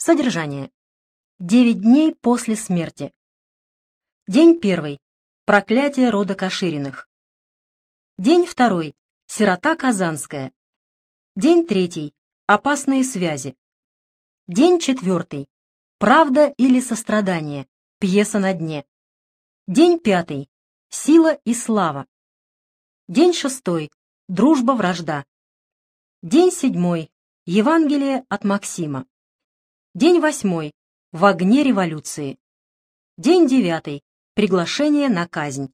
Содержание. Девять дней после смерти. День первый. Проклятие рода Кашириных. День второй. Сирота Казанская. День третий. Опасные связи. День четвертый. Правда или сострадание. Пьеса на дне. День пятый. Сила и слава. День шестой. Дружба-вражда. День седьмой. Евангелие от Максима. День восьмой. В огне революции. День девятый. Приглашение на казнь.